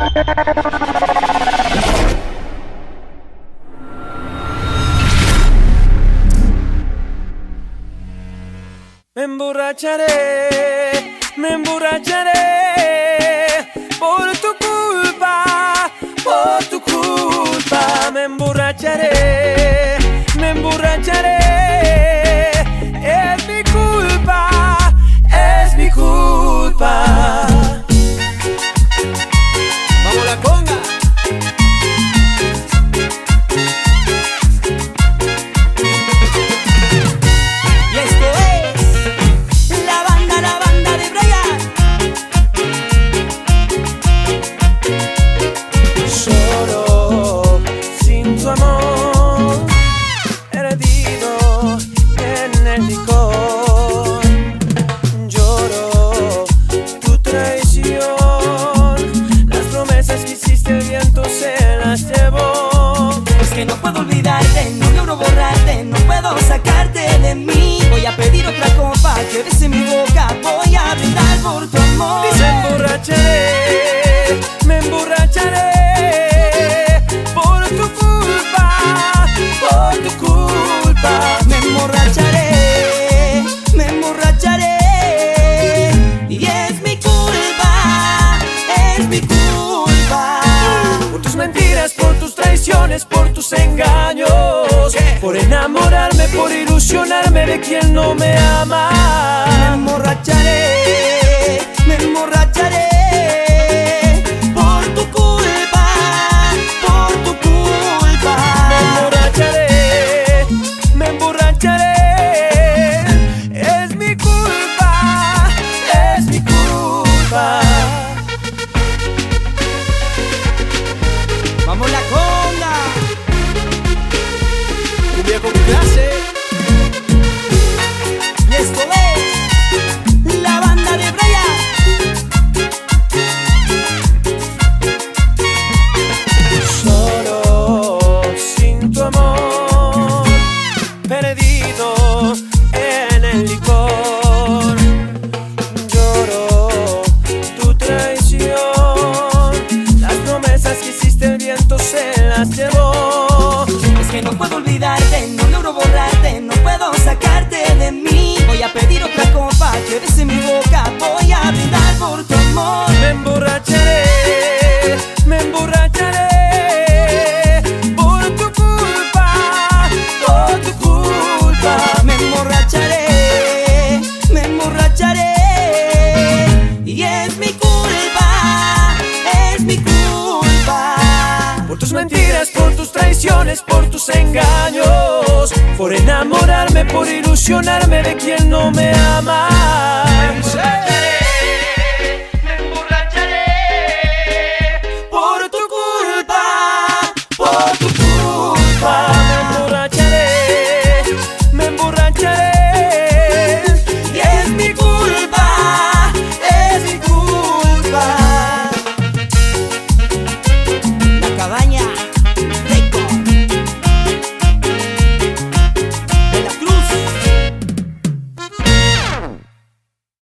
Me emborracharé, me emborracharé por tu culpa, por tu culpa. Me emborracharé, me emborracharé. Licor. Lloro tu traición, las promesas que hiciste el viento se las llevó. Es que no puedo olvidarte, no logro borrarte, no puedo sacarte de mí. Voy a pedir otra copa que bese mi boca, voy a brindar por tu amor. Me emborracharé, por tus engaños. Por enamorarme, por ilusionarme de quien no me Me ama. emborracharé, me emborracharé. Por tu culpa, por tu Me culpa. emborracharé, me emborracharé. Es Es que no puedo olvidarte, no logro borrarte, no puedo sacarte de mí. Voy a pedir otra copa que por tus engaños. Por enamorarme, por ilusionarme de quien no me ama.